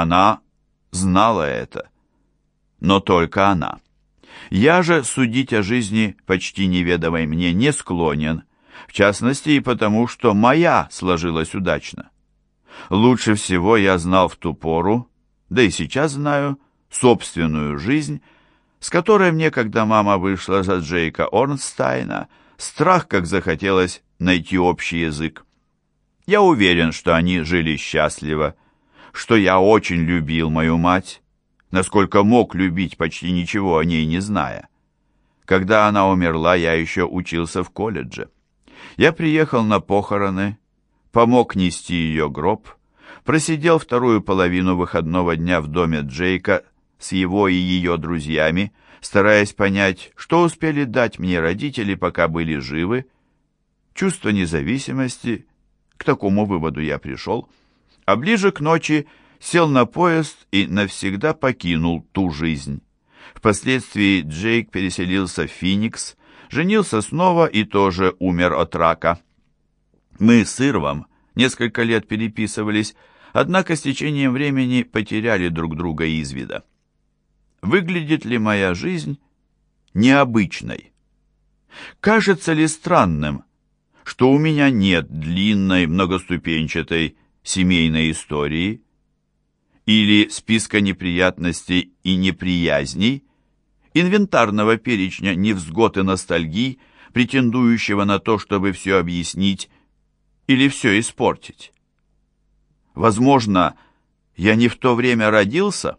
Она знала это. Но только она. Я же судить о жизни почти неведомой мне не склонен, в частности и потому, что моя сложилась удачно. Лучше всего я знал в ту пору, да и сейчас знаю, собственную жизнь, с которой мне, когда мама вышла за Джейка Орнстайна, страх, как захотелось найти общий язык. Я уверен, что они жили счастливо, что я очень любил мою мать, насколько мог любить, почти ничего о ней не зная. Когда она умерла, я еще учился в колледже. Я приехал на похороны, помог нести ее гроб, просидел вторую половину выходного дня в доме Джейка с его и ее друзьями, стараясь понять, что успели дать мне родители, пока были живы. Чувство независимости, к такому выводу я пришел, а ближе к ночи сел на поезд и навсегда покинул ту жизнь. Впоследствии Джейк переселился в Финикс, женился снова и тоже умер от рака. Мы с Ирвом несколько лет переписывались, однако с течением времени потеряли друг друга из вида. Выглядит ли моя жизнь необычной? Кажется ли странным, что у меня нет длинной, многоступенчатой семейной истории или списка неприятностей и неприязней, инвентарного перечня невзгод и ностальгий, претендующего на то, чтобы все объяснить или все испортить. Возможно, я не в то время родился,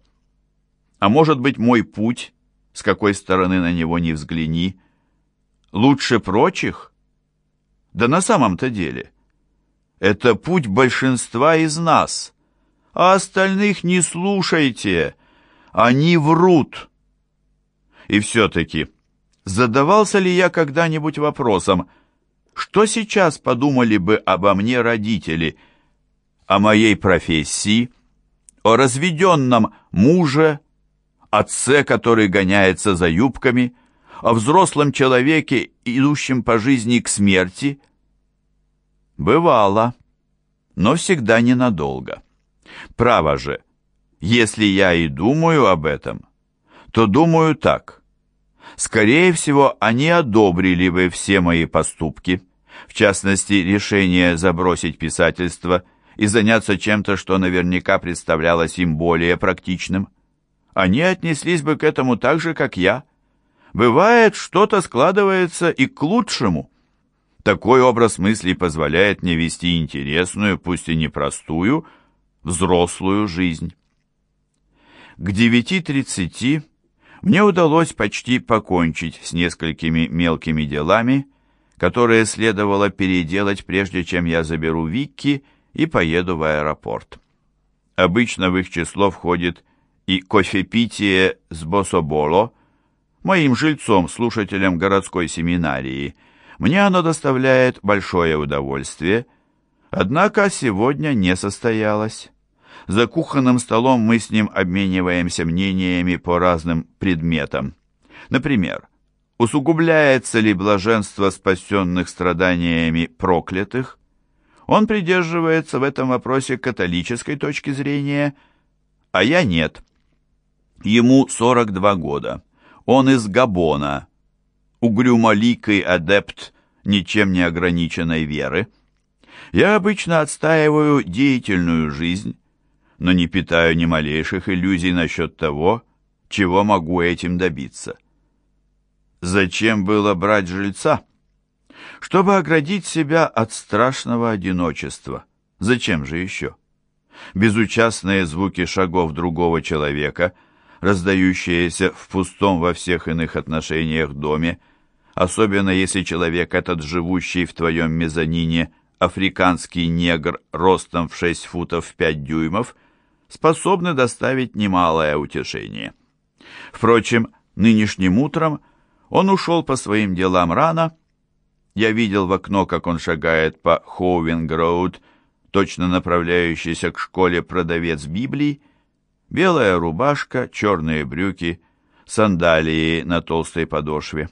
а может быть мой путь, с какой стороны на него не взгляни, лучше прочих? Да на самом-то деле, это путь большинства из нас, а остальных не слушайте, они врут. И все-таки, задавался ли я когда-нибудь вопросом, что сейчас подумали бы обо мне родители, о моей профессии, о разведенном муже, отце, который гоняется за юбками, о взрослом человеке, идущем по жизни к смерти? Бывало, но всегда ненадолго. Право же, если я и думаю об этом, то думаю так. Скорее всего, они одобрили бы все мои поступки, в частности, решение забросить писательство и заняться чем-то, что наверняка представлялось им более практичным. Они отнеслись бы к этому так же, как я. Бывает, что-то складывается и к лучшему. Такой образ мыслей позволяет мне вести интересную, пусть и непростую, взрослую жизнь. К 9.30 мне удалось почти покончить с несколькими мелкими делами, которые следовало переделать, прежде чем я заберу Викки и поеду в аэропорт. Обычно в их число входит и кофепитие с Бособоло, моим жильцом-слушателем городской семинарии. Мне оно доставляет большое удовольствие, однако сегодня не состоялось. За кухонным столом мы с ним обмениваемся мнениями по разным предметам. Например, усугубляется ли блаженство спасенных страданиями проклятых? Он придерживается в этом вопросе католической точки зрения, а я нет. Ему 42 года. Он из Габона, угрюмоликий адепт ничем не ограниченной веры. Я обычно отстаиваю деятельную жизнь, но не питаю ни малейших иллюзий насчет того, чего могу этим добиться. Зачем было брать жильца? Чтобы оградить себя от страшного одиночества. Зачем же еще? Безучастные звуки шагов другого человека, раздающиеся в пустом во всех иных отношениях доме, особенно если человек этот, живущий в твоем мезонине, африканский негр ростом в 6 футов 5 дюймов – способны доставить немалое утешение. Впрочем, нынешним утром он ушел по своим делам рано. Я видел в окно, как он шагает по Хоувинг-роуд, точно направляющийся к школе продавец Библии. Белая рубашка, черные брюки, сандалии на толстой подошве.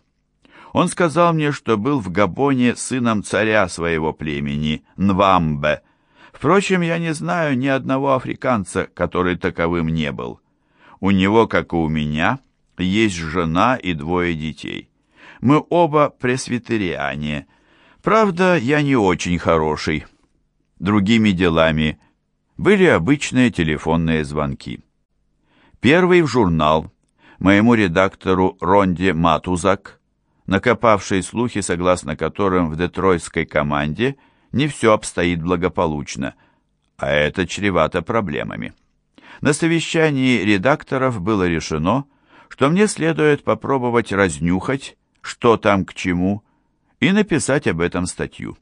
Он сказал мне, что был в Габоне сыном царя своего племени, Нвамбе, Впрочем, я не знаю ни одного африканца, который таковым не был. У него, как и у меня, есть жена и двое детей. Мы оба пресвитериане. Правда, я не очень хороший. Другими делами были обычные телефонные звонки. Первый в журнал моему редактору Ронде Матузак, накопавший слухи, согласно которым в детройтской команде не все обстоит благополучно, а это чревато проблемами. На совещании редакторов было решено, что мне следует попробовать разнюхать, что там к чему, и написать об этом статью.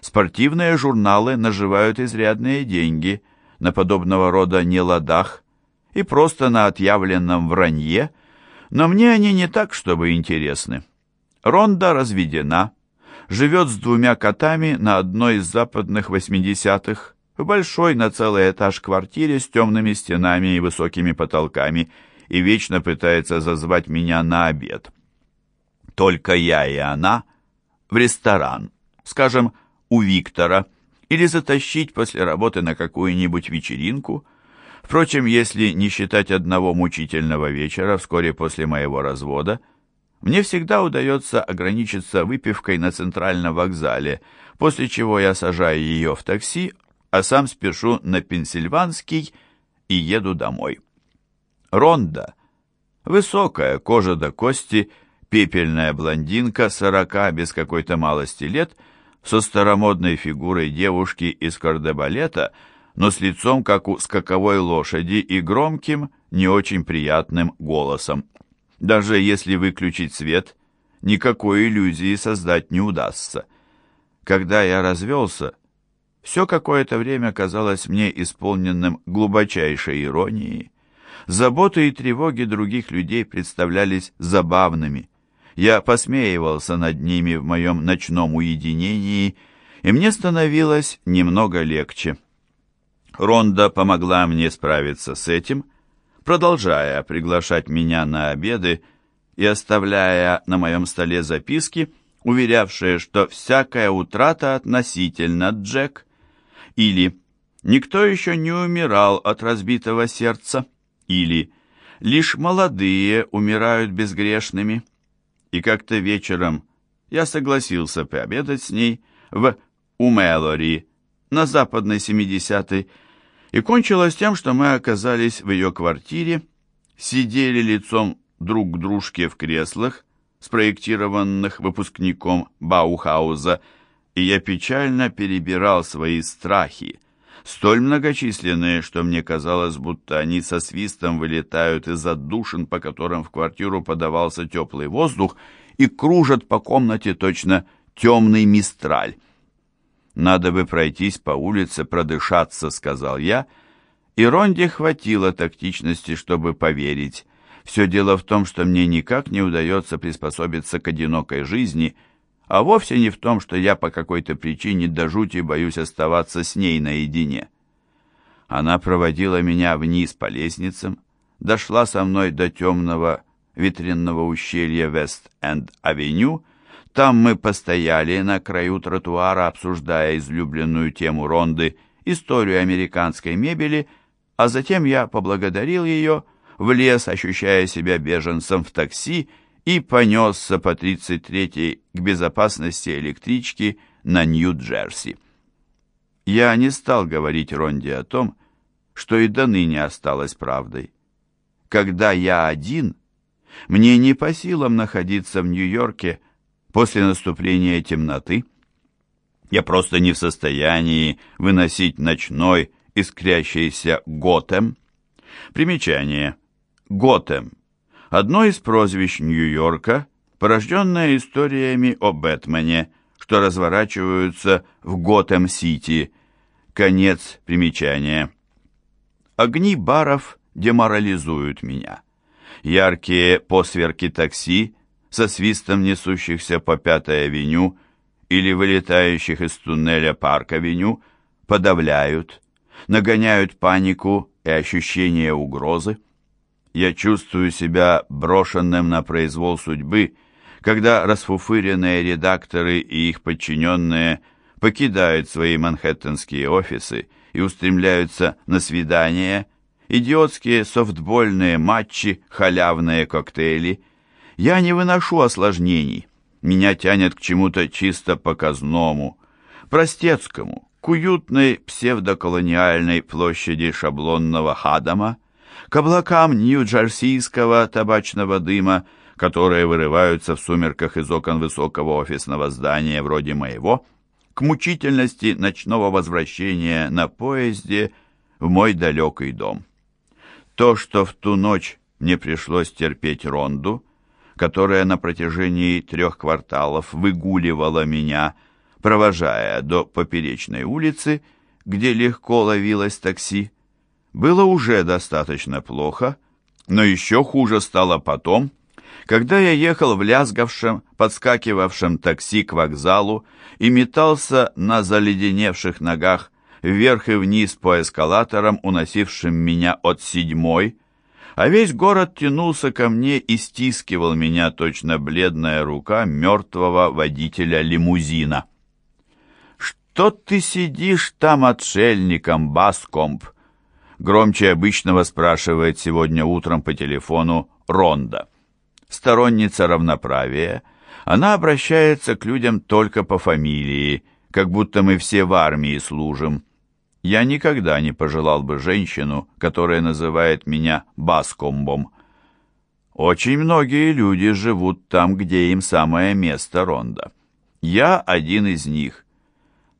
Спортивные журналы наживают изрядные деньги на подобного рода неладах и просто на отъявленном вранье, но мне они не так, чтобы интересны. Ронда разведена, живет с двумя котами на одной из западных 80-х, в большой на целый этаж квартире с темными стенами и высокими потолками, и вечно пытается зазвать меня на обед. Только я и она в ресторан, скажем, у Виктора, или затащить после работы на какую-нибудь вечеринку. Впрочем, если не считать одного мучительного вечера вскоре после моего развода, мне всегда удается ограничиться выпивкой на центральном вокзале, после чего я сажаю ее в такси, а сам спешу на Пенсильванский и еду домой. Ронда. Высокая, кожа до кости, пепельная блондинка, сорока, без какой-то малости лет, со старомодной фигурой девушки из кардебалета, но с лицом, как у скаковой лошади, и громким, не очень приятным голосом. Даже если выключить свет, никакой иллюзии создать не удастся. Когда я развелся, все какое-то время казалось мне исполненным глубочайшей иронии. Заботы и тревоги других людей представлялись забавными. Я посмеивался над ними в моем ночном уединении, и мне становилось немного легче. Ронда помогла мне справиться с этим, продолжая приглашать меня на обеды и оставляя на моем столе записки, уверявшие, что всякая утрата относительно Джек, или «Никто еще не умирал от разбитого сердца», или «Лишь молодые умирают безгрешными». И как-то вечером я согласился пообедать с ней в Умелори на западной 70-й, и кончилось тем, что мы оказались в ее квартире, сидели лицом друг к дружке в креслах, спроектированных выпускником Баухауза, и я печально перебирал свои страхи, столь многочисленные, что мне казалось, будто они со свистом вылетают из отдушин, по которым в квартиру подавался теплый воздух, и кружат по комнате точно темный мистраль. «Надо бы пройтись по улице, продышаться», — сказал я, и Ронде хватило тактичности, чтобы поверить. Все дело в том, что мне никак не удается приспособиться к одинокой жизни, а вовсе не в том, что я по какой-то причине до жути боюсь оставаться с ней наедине. Она проводила меня вниз по лестницам, дошла со мной до темного ветреного ущелья Вест-Энд-Авеню там мы постояли на краю тротуара, обсуждая излюбленную тему Ронды, историю американской мебели, а затем я поблагодарил ее, влез, ощущая себя беженцем в такси, и понесся по 33-й к безопасности электрички на Нью-Джерси. Я не стал говорить Ронде о том, что и до ныне осталось правдой. Когда я один, мне не по силам находиться в Нью-Йорке, после наступления темноты. Я просто не в состоянии выносить ночной искрящийся Готэм. Примечание. Готэм. Одно из прозвищ Нью-Йорка, порожденное историями о Бэтмене, что разворачиваются в Готэм-Сити. Конец примечания. Огни баров деморализуют меня. Яркие посверки такси со свистом несущихся по Пятой авеню или вылетающих из туннеля Парк-авеню подавляют, нагоняют панику и ощущение угрозы. Я чувствую себя брошенным на произвол судьбы, когда расфуфыренные редакторы и их подчиненные покидают свои манхэттенские офисы и устремляются на свидания, идиотские софтбольные матчи, халявные коктейли. Я не выношу осложнений. Меня тянет к чему-то чисто показному, простецкому, к уютной псевдоколониальной площади шаблонного Хадама, к облакам нью-джерсийского табачного дыма, которые вырываются в сумерках из окон высокого офисного здания вроде моего, к мучительности ночного возвращения на поезде в мой далекий дом. То, что в ту ночь мне пришлось терпеть Ронду, которая на протяжении трех кварталов выгуливала меня, провожая до поперечной улицы, где легко ловилось такси, было уже достаточно плохо, но еще хуже стало потом, когда я ехал в лязгавшем, подскакивавшем такси к вокзалу и метался на заледеневших ногах вверх и вниз по эскалаторам, уносившим меня от седьмой, а весь город тянулся ко мне и стискивал меня точно бледная рука мертвого водителя лимузина. «Что ты сидишь там отшельником, Баскомп?» Громче обычного спрашивает сегодня утром по телефону Ронда. Сторонница равноправия, она обращается к людям только по фамилии, как будто мы все в армии служим. Я никогда не пожелал бы женщину, которая называет меня Баскомбом. Очень многие люди живут там, где им самое место, Ронда. Я один из них.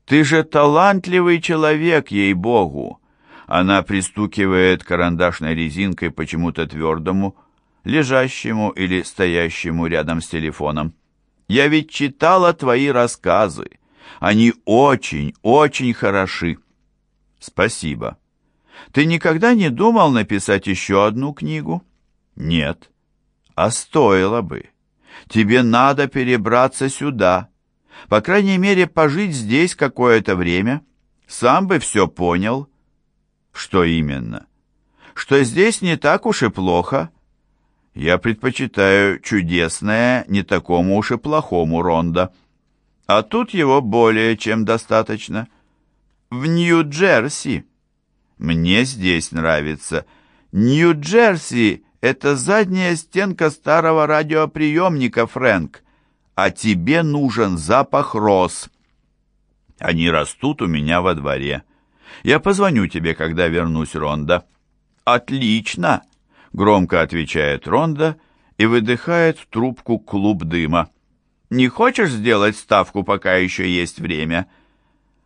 Ты же талантливый человек, ей-богу. Она пристукивает карандашной резинкой почему-то твердому, лежащему или стоящему рядом с телефоном. «Я ведь читала твои рассказы. Они очень, очень хороши». «Спасибо. Ты никогда не думал написать еще одну книгу?» «Нет». «А стоило бы. Тебе надо перебраться сюда. По крайней мере, пожить здесь какое-то время. Сам бы все понял». Что именно? Что здесь не так уж и плохо. Я предпочитаю чудесное, не такому уж и плохому Ронда. А тут его более чем достаточно. В Нью-Джерси. Мне здесь нравится. Нью-Джерси — это задняя стенка старого радиоприемника, Фрэнк. А тебе нужен запах роз. Они растут у меня во дворе. Я позвоню тебе, когда вернусь, Ронда». «Отлично!» — громко отвечает Ронда и выдыхает в трубку клуб дыма. «Не хочешь сделать ставку, пока еще есть время?»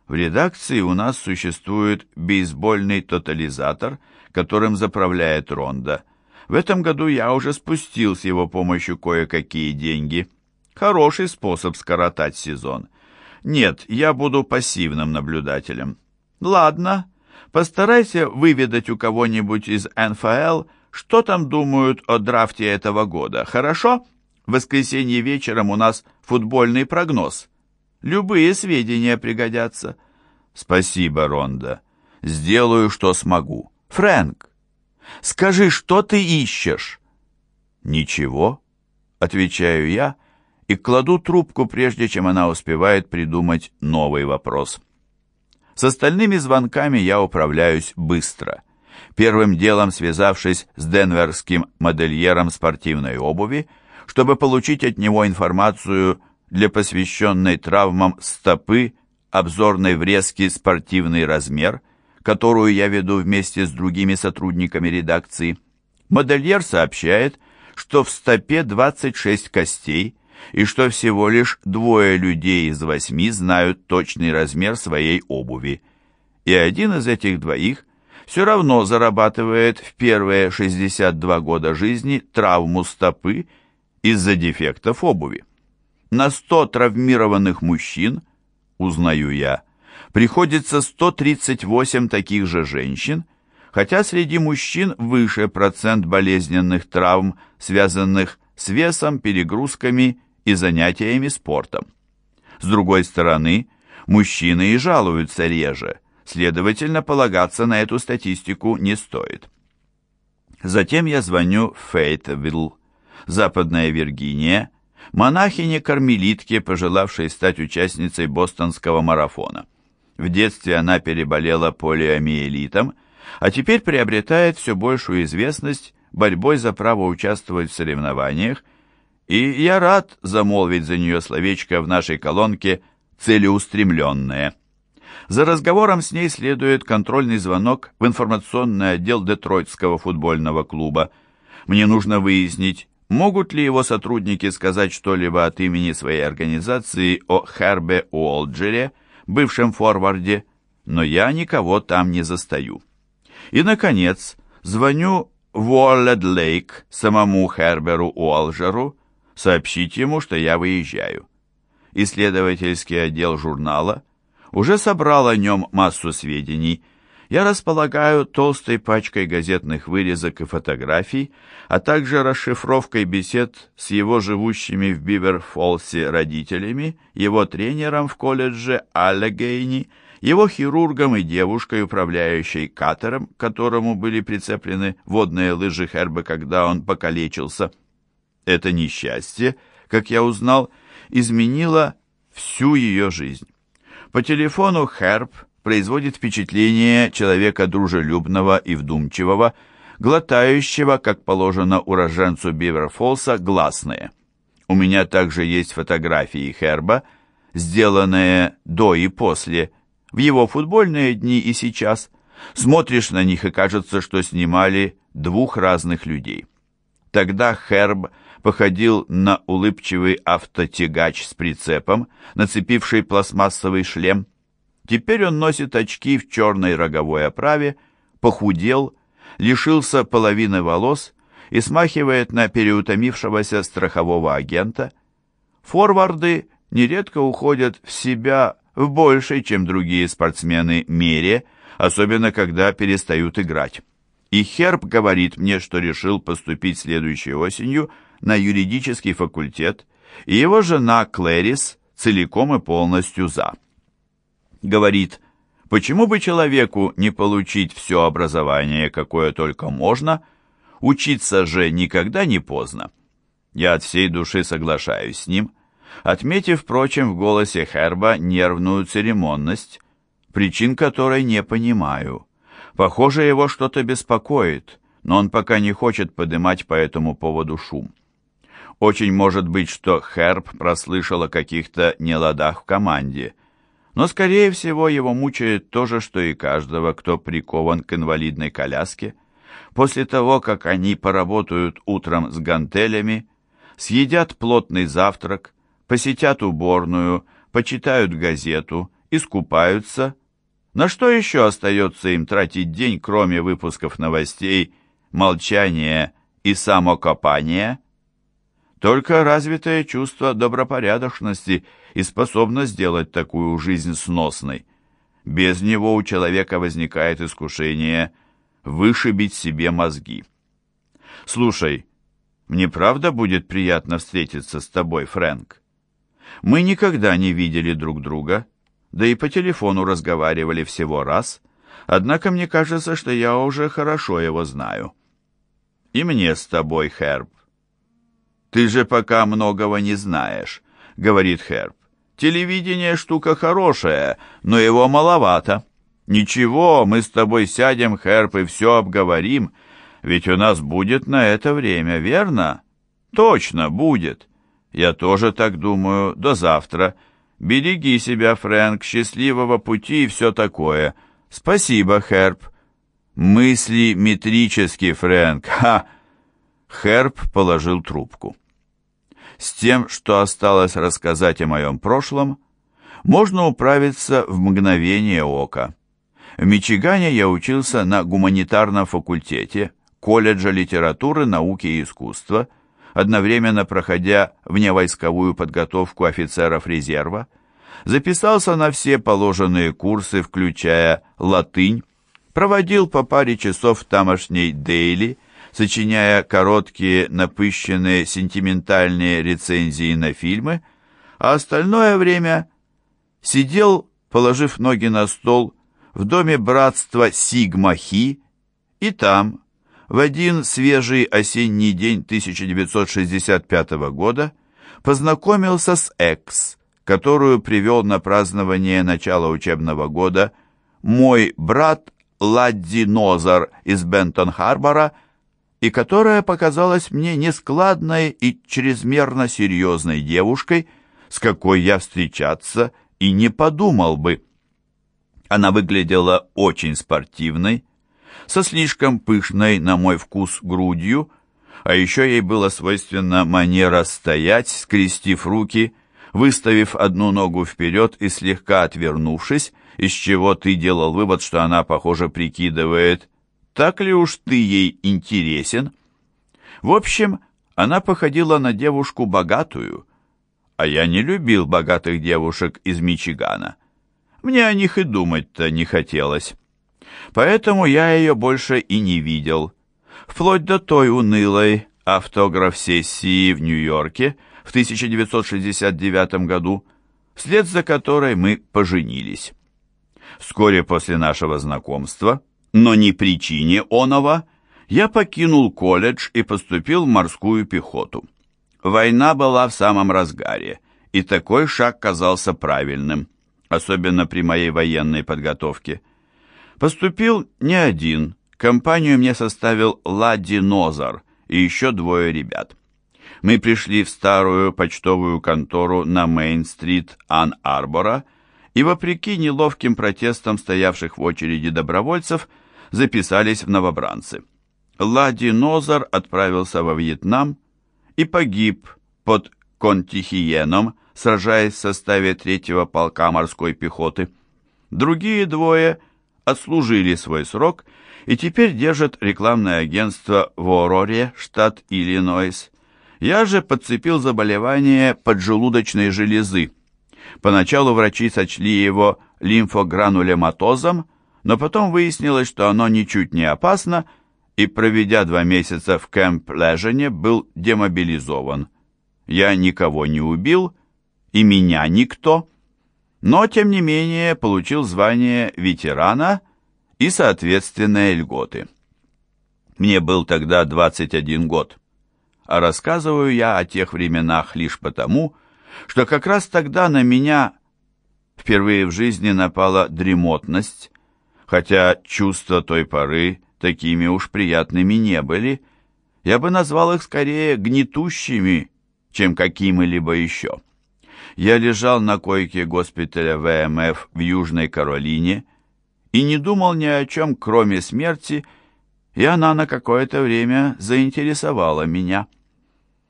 В редакции у нас существует бейсбольный тотализатор, которым заправляет Ронда. В этом году я уже спустил с его помощью кое-какие деньги. Хороший способ скоротать сезон. Нет, я буду пассивным наблюдателем. Ладно, постарайся выведать у кого-нибудь из НФЛ, что там думают о драфте этого года, хорошо? В воскресенье вечером у нас футбольный прогноз. Любые сведения пригодятся. Спасибо, Ронда. Сделаю, что смогу. Фрэнк, скажи, что ты ищешь? Ничего, отвечаю я и кладу трубку, прежде чем она успевает придумать новый вопрос. С остальными звонками я управляюсь быстро. Первым делом связавшись с денверским модельером спортивной обуви, чтобы получить от него информацию для посвященной травмам стопы обзорной врезки «Спортивный размер», которую я веду вместе с другими сотрудниками редакции. Модельер сообщает, что в стопе 26 костей, и что всего лишь двое людей из восьми знают точный размер своей обуви. И один из этих двоих все равно зарабатывает в первые 62 года жизни травму стопы из-за дефектов обуви. На 100 травмированных мужчин, узнаю я, приходится 138 таких же женщин, хотя среди мужчин выше процент болезненных травм, связанных с весом, перегрузками и занятиями спортом. С другой стороны, мужчины и жалуются реже, следовательно, полагаться на эту статистику не стоит. Затем я звоню в Фейтвилл, Западная Виргиния, монахине-кармелитке, пожелавшей стать участницей бостонского марафона. В детстве она переболела полиомиелитом, а теперь приобретает все большую известность борьбой за право участвовать в соревнованиях, и я рад замолвить за нее словечко в нашей колонке «Целеустремленное». За разговором с ней следует контрольный звонок в информационный отдел Детройтского футбольного клуба. Мне нужно выяснить, могут ли его сотрудники сказать что-либо от имени своей организации о Хербе Уолджере, бывшем форварде, но я никого там не застаю. И, наконец, звоню в Уоллед Лейк самому Херберу Уолджеру, сообщить ему, что я выезжаю. Исследовательский отдел журнала уже собрал о нем массу сведений. Я располагаю толстой пачкой газетных вырезок и фотографий, а также расшифровкой бесед с его живущими в Бивер-Фолсе родителями, его тренером в колледже Аллегейни, его хирургом и девушкой, управляющей катером, к которому были прицеплены водные лыжи Херба, когда он покалечился. Это несчастье, как я узнал, изменило всю ее жизнь. По телефону Херб производит впечатление человека дружелюбного и вдумчивого, глотающего, как положено уроженцу Биверфолса, гласные. У меня также есть фотографии Херба, сделанные до и после, в его футбольные дни и сейчас. Смотришь на них и кажется, что снимали двух разных людей. Тогда Херб походил на улыбчивый автотягач с прицепом, нацепивший пластмассовый шлем. Теперь он носит очки в черной роговой оправе, похудел, лишился половины волос и смахивает на переутомившегося страхового агента. Форварды нередко уходят в себя в большей, чем другие спортсмены, мере, особенно когда перестают играть. И Херб говорит мне, что решил поступить следующей осенью – на юридический факультет, и его жена Клэрис целиком и полностью за. Говорит, почему бы человеку не получить все образование, какое только можно, учиться же никогда не поздно. Я от всей души соглашаюсь с ним, отметив, впрочем, в голосе Херба нервную церемонность, причин которой не понимаю. Похоже, его что-то беспокоит, но он пока не хочет поднимать по этому поводу шум. Очень может быть, что Херб прослышал о каких-то неладах в команде, но, скорее всего, его мучает то же, что и каждого, кто прикован к инвалидной коляске. После того, как они поработают утром с гантелями, съедят плотный завтрак, посетят уборную, почитают газету, искупаются, на что еще остается им тратить день, кроме выпусков новостей, молчания и самокопания – только развитое чувство добропорядочности и способно сделать такую жизнь сносной. Без него у человека возникает искушение вышибить себе мозги. «Слушай, мне правда будет приятно встретиться с тобой, Фрэнк? Мы никогда не видели друг друга, да и по телефону разговаривали всего раз, однако мне кажется, что я уже хорошо его знаю. И мне с тобой, Херб. «Ты же пока многого не знаешь», — говорит Херб. «Телевидение штука хорошая, но его маловато. Ничего, мы с тобой сядем, Херб, и все обговорим, ведь у нас будет на это время, верно?» «Точно, будет. Я тоже так думаю. До завтра. Береги себя, Фрэнк, счастливого пути и все такое. Спасибо, Херб». «Мысли метрические, Фрэнк. Ха!» Херб положил трубку. С тем, что осталось рассказать о моем прошлом, можно управиться в мгновение ока. В Мичигане я учился на гуманитарном факультете колледжа литературы, науки и искусства, одновременно проходя вневойсковую подготовку офицеров резерва, записался на все положенные курсы, включая латынь, проводил по паре часов в тамошней дейли, сочиняя короткие, напыщенные, сентиментальные рецензии на фильмы, а остальное время сидел, положив ноги на стол, в доме братства Сигма-Хи, и там, в один свежий осенний день 1965 года, познакомился с Экс, которую привел на празднование начала учебного года мой брат Ладди Нозар из Бентон-Харбора, и которая показалась мне нескладной и чрезмерно серьезной девушкой, с какой я встречаться и не подумал бы. Она выглядела очень спортивной, со слишком пышной, на мой вкус, грудью, а еще ей было свойственно манера стоять, скрестив руки, выставив одну ногу вперед и слегка отвернувшись, из чего ты делал вывод, что она, похоже, прикидывает, так ли уж ты ей интересен. В общем, она походила на девушку богатую, а я не любил богатых девушек из Мичигана. Мне о них и думать-то не хотелось. Поэтому я ее больше и не видел. Вплоть до той унылой автограф-сессии в Нью-Йорке в 1969 году, вслед за которой мы поженились. Вскоре после нашего знакомства, но не причине оного, я покинул колледж и поступил в морскую пехоту. Война была в самом разгаре, и такой шаг казался правильным, особенно при моей военной подготовке. Поступил не один, компанию мне составил Ладди Нозар и еще двое ребят. Мы пришли в старую почтовую контору на Мейн-стрит Ан-Арбора и, вопреки неловким протестам стоявших в очереди добровольцев, записались в новобранцы. Лади Нозар отправился во Вьетнам и погиб под Контихиеном, сражаясь в составе третьего полка морской пехоты. Другие двое отслужили свой срок и теперь держат рекламное агентство в Ороре, штат Иллинойс. Я же подцепил заболевание поджелудочной железы, Поначалу врачи сочли его лимфогранулематозом, но потом выяснилось, что оно ничуть не опасно, и, проведя два месяца в Кэмп-Лежене, был демобилизован. Я никого не убил, и меня никто, но, тем не менее, получил звание ветерана и соответственные льготы. Мне был тогда 21 год, а рассказываю я о тех временах лишь потому, что как раз тогда на меня впервые в жизни напала дремотность, хотя чувства той поры такими уж приятными не были, я бы назвал их скорее гнетущими, чем какими-либо еще. Я лежал на койке госпиталя ВМФ в Южной Каролине и не думал ни о чем, кроме смерти, и она на какое-то время заинтересовала меня.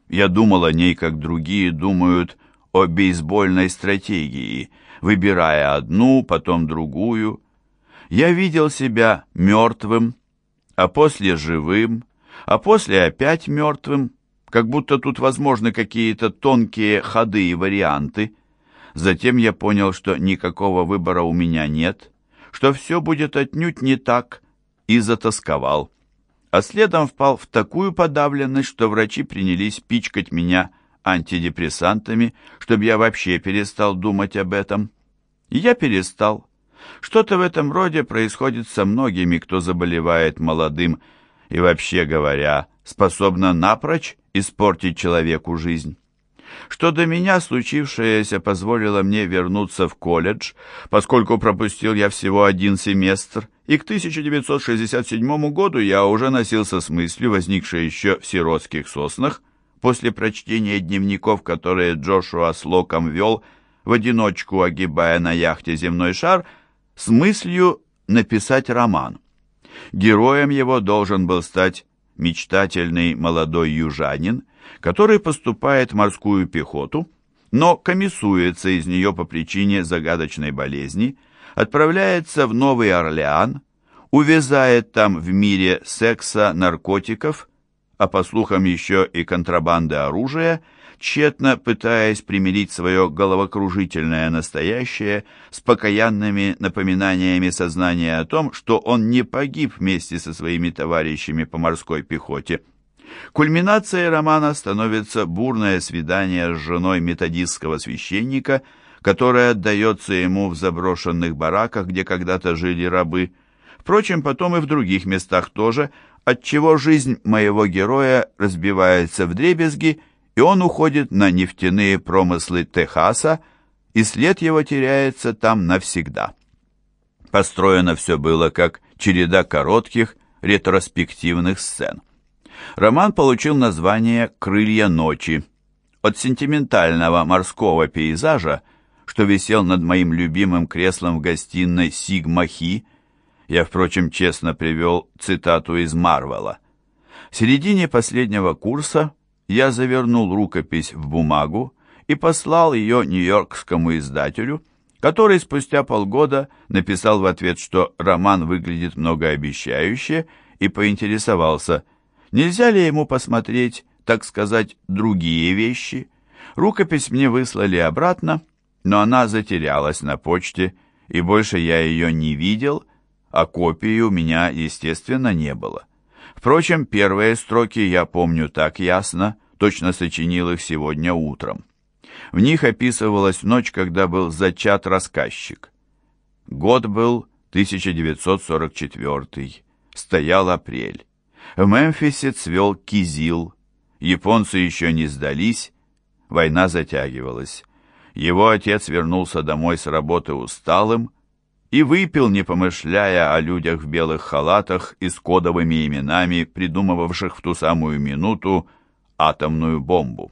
Я думал о ней, как другие думают о бейсбольной стратегии, выбирая одну, потом другую. Я видел себя мертвым, а после живым, а после опять мертвым, как будто тут возможны какие-то тонкие ходы и варианты. Затем я понял, что никакого выбора у меня нет, что все будет отнюдь не так, и затасковал. А следом впал в такую подавленность, что врачи принялись пичкать меня антидепрессантами, чтобы я вообще перестал думать об этом. И я перестал. Что-то в этом роде происходит со многими, кто заболевает молодым и, вообще говоря, способна напрочь испортить человеку жизнь. Что до меня случившееся позволило мне вернуться в колледж, поскольку пропустил я всего один семестр, и к 1967 году я уже носился с мыслью, возникшей еще в сиротских соснах, после прочтения дневников, которые Джошуа Слоком вел, в одиночку огибая на яхте земной шар, с мыслью написать роман. Героем его должен был стать мечтательный молодой южанин, который поступает в морскую пехоту, но комиссуется из нее по причине загадочной болезни, отправляется в Новый Орлеан, увязает там в мире секса, наркотиков а по слухам еще и контрабанды оружия, тщетно пытаясь примирить свое головокружительное настоящее с покаянными напоминаниями сознания о том, что он не погиб вместе со своими товарищами по морской пехоте. Кульминацией романа становится бурное свидание с женой методистского священника, которая отдается ему в заброшенных бараках, где когда-то жили рабы. Впрочем, потом и в других местах тоже, отчего жизнь моего героя разбивается в дребезги и он уходит на нефтяные промыслы Техаса, и след его теряется там навсегда. Построено все было как череда коротких ретроспективных сцен. Роман получил название «Крылья ночи». От сентиментального морского пейзажа, что висел над моим любимым креслом в гостиной Сигма Хи, я, впрочем, честно привел цитату из Марвела. В середине последнего курса я завернул рукопись в бумагу и послал ее нью-йоркскому издателю, который спустя полгода написал в ответ, что роман выглядит многообещающе, и поинтересовался, нельзя ли ему посмотреть, так сказать, другие вещи. Рукопись мне выслали обратно, но она затерялась на почте, и больше я ее не видел, а копии у меня, естественно, не было. Впрочем, первые строки я помню так ясно, точно сочинил их сегодня утром. В них описывалась ночь, когда был зачат рассказчик. Год был 1944 стоял апрель. В Мемфисе цвел кизил, японцы еще не сдались, война затягивалась. Его отец вернулся домой с работы усталым и выпил, не помышляя о людях в белых халатах и с кодовыми именами, придумывавших в ту самую минуту атомную бомбу.